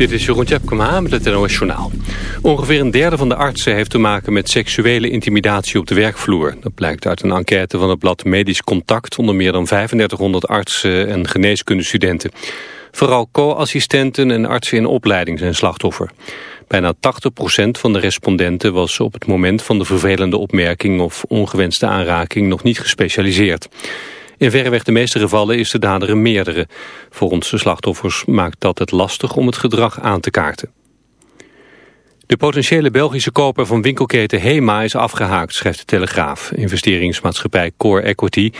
Dit is Jeroen Tjepkema met het NOS Journaal. Ongeveer een derde van de artsen heeft te maken met seksuele intimidatie op de werkvloer. Dat blijkt uit een enquête van het blad Medisch Contact... onder meer dan 3500 artsen en geneeskundestudenten. Vooral co-assistenten en artsen in opleiding zijn slachtoffer. Bijna 80% van de respondenten was op het moment van de vervelende opmerking... of ongewenste aanraking nog niet gespecialiseerd. In verreweg de meeste gevallen is de dader een meerdere. Volgens de slachtoffers maakt dat het lastig om het gedrag aan te kaarten. De potentiële Belgische koper van winkelketen HEMA is afgehaakt, schrijft de Telegraaf. Investeringsmaatschappij Core Equity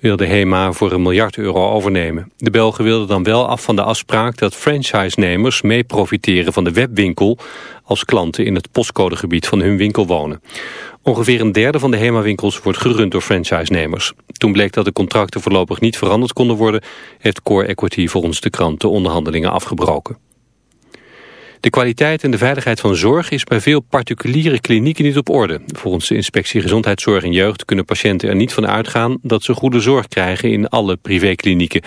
wilde HEMA voor een miljard euro overnemen. De Belgen wilden dan wel af van de afspraak dat franchise-nemers mee profiteren van de webwinkel als klanten in het postcodegebied van hun winkel wonen. Ongeveer een derde van de HEMA-winkels wordt gerund door franchise-nemers. Toen bleek dat de contracten voorlopig niet veranderd konden worden... heeft Core Equity volgens de krant de onderhandelingen afgebroken. De kwaliteit en de veiligheid van zorg is bij veel particuliere klinieken niet op orde. Volgens de inspectie Gezondheidszorg en Jeugd kunnen patiënten er niet van uitgaan dat ze goede zorg krijgen in alle privéklinieken.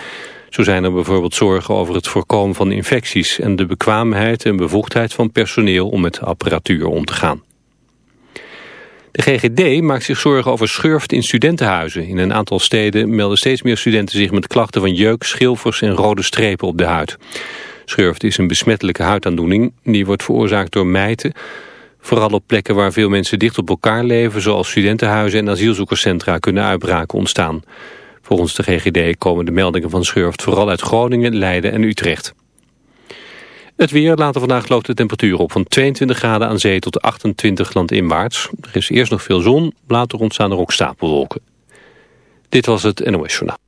Zo zijn er bijvoorbeeld zorgen over het voorkomen van infecties en de bekwaamheid en bevoegdheid van personeel om met apparatuur om te gaan. De GGD maakt zich zorgen over schurft in studentenhuizen. In een aantal steden melden steeds meer studenten zich met klachten van jeuk, schilfers en rode strepen op de huid. Schurft is een besmettelijke huidaandoening. Die wordt veroorzaakt door mijten. Vooral op plekken waar veel mensen dicht op elkaar leven... zoals studentenhuizen en asielzoekerscentra kunnen uitbraken ontstaan. Volgens de GGD komen de meldingen van schurft vooral uit Groningen, Leiden en Utrecht. Het weer, later vandaag loopt de temperatuur op van 22 graden aan zee tot 28 landinwaarts. Er is eerst nog veel zon, later ontstaan er ook stapelwolken. Dit was het NOS Journaal.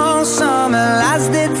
as did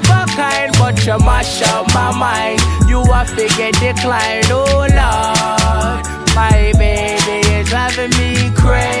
kind, but you mash up my mind. You are figure decline. Oh, Lord. My baby is driving me crazy.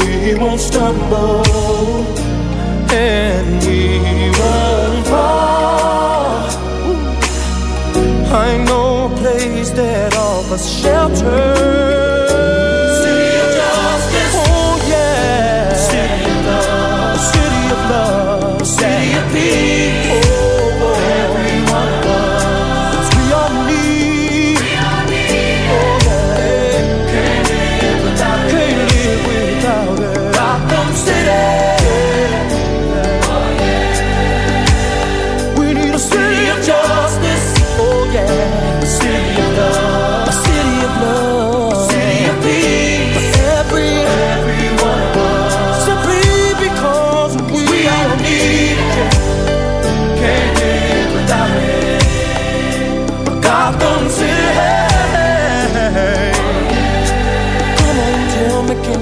We won't stumble and we won't fall. I know a place that offers shelter. City of justice. Oh yeah. City of love. A city of love.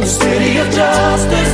City of justice?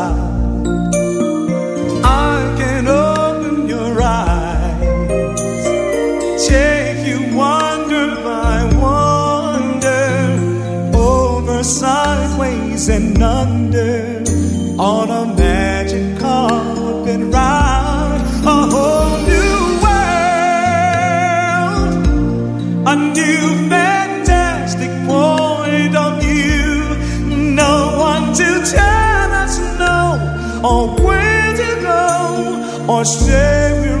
or Savior.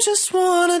just wanna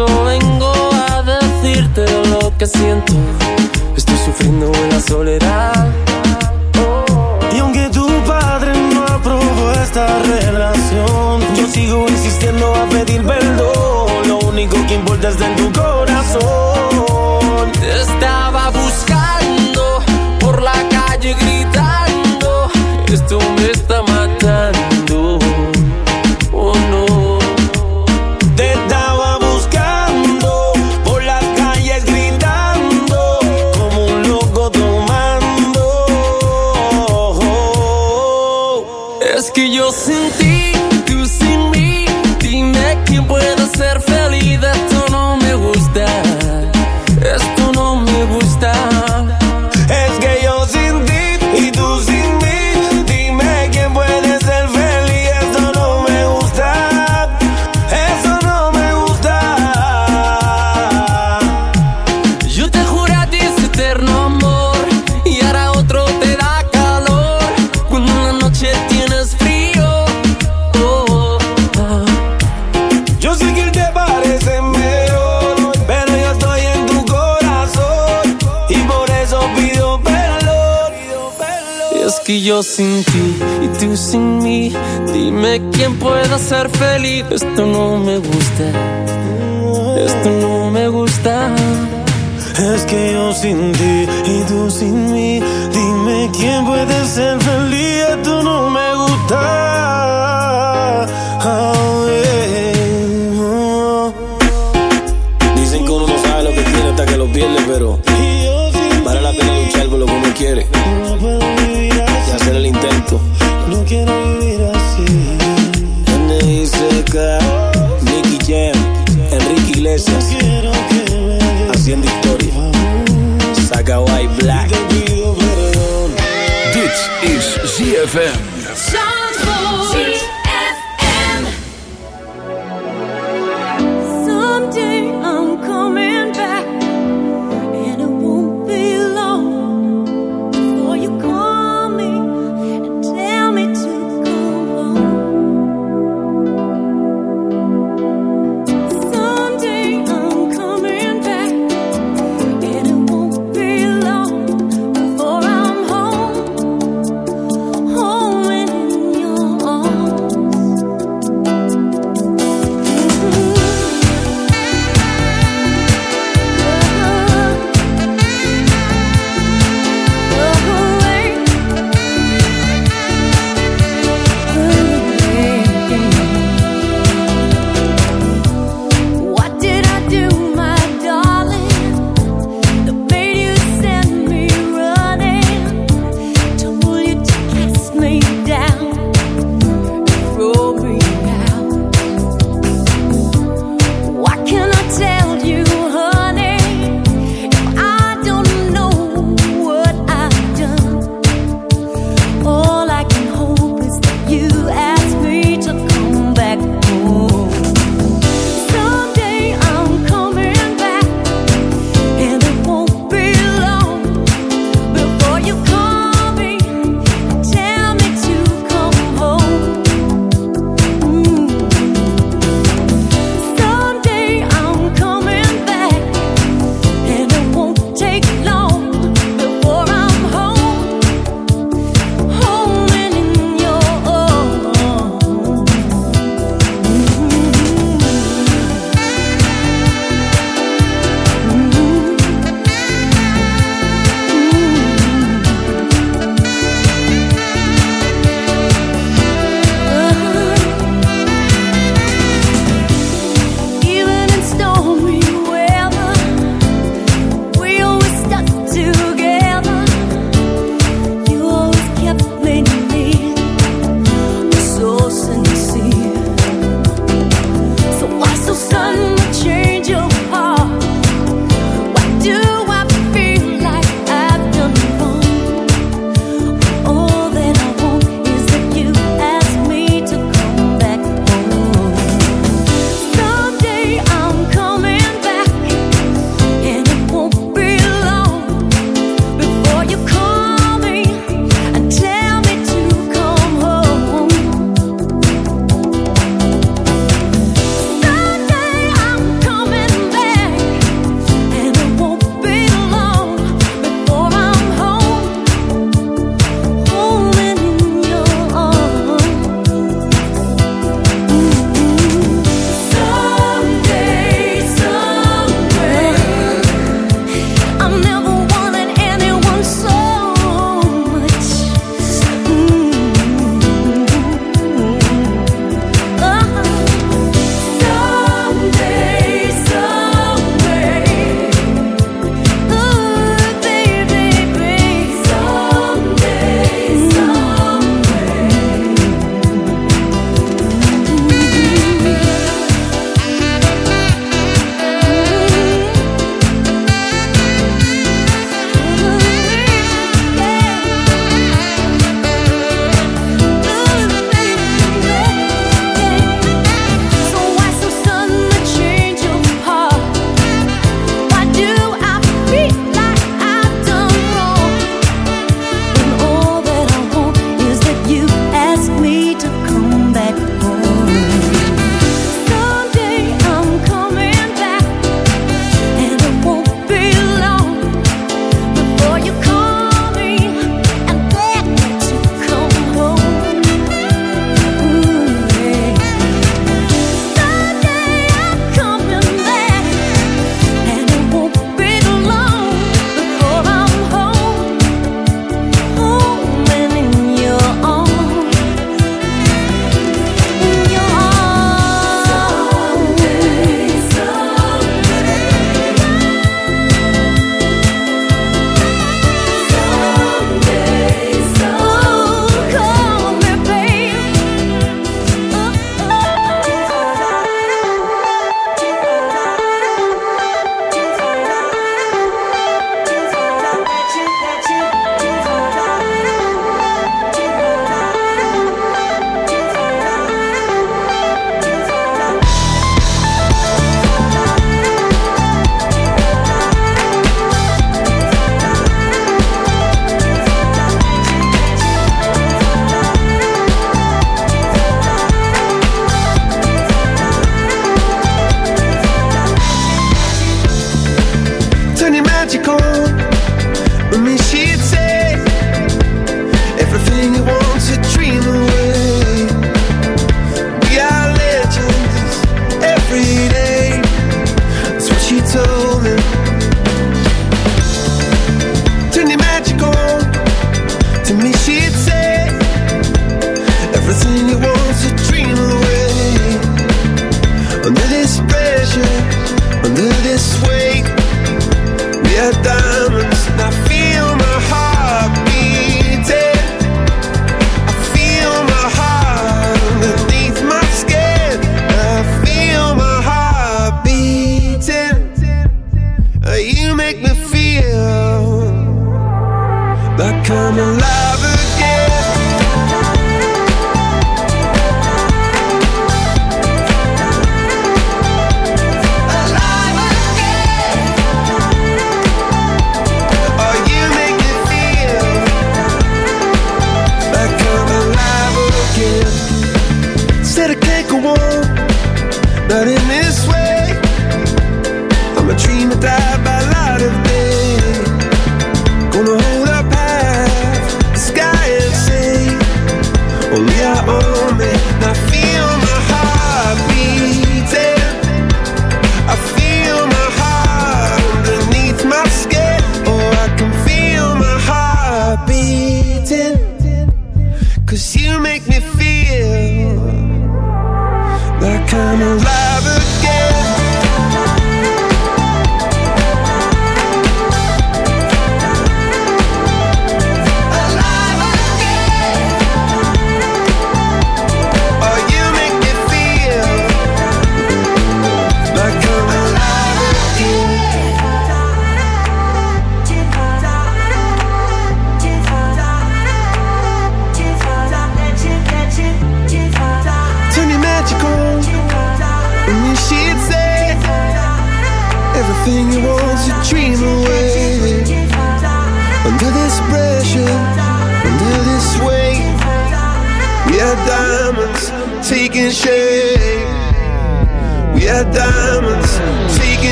vengo a decirte lo que siento. Estoy sufriendo en la soledad. Y aunque tu padre no aprobó esta relación, yo sigo yo sin ti y tú sin mí, dime quién puede ser feliz. Esto no me gusta, esto no me gusta. Es que yo sin ti y tú sin mí, dime quién puede ser feliz. Esto no me gusta. Oh, yeah. Oh. Dicen que uno no sabe lo que tiene hasta que lo pierde, pero vale la pena luchar por lo que uno quiere y hacer el intento. No quiero vivir así. N.I.C.K. Nicky Jam, Enrique Iglesias, haciendo historia. Saga White Black. Dit is ZFM.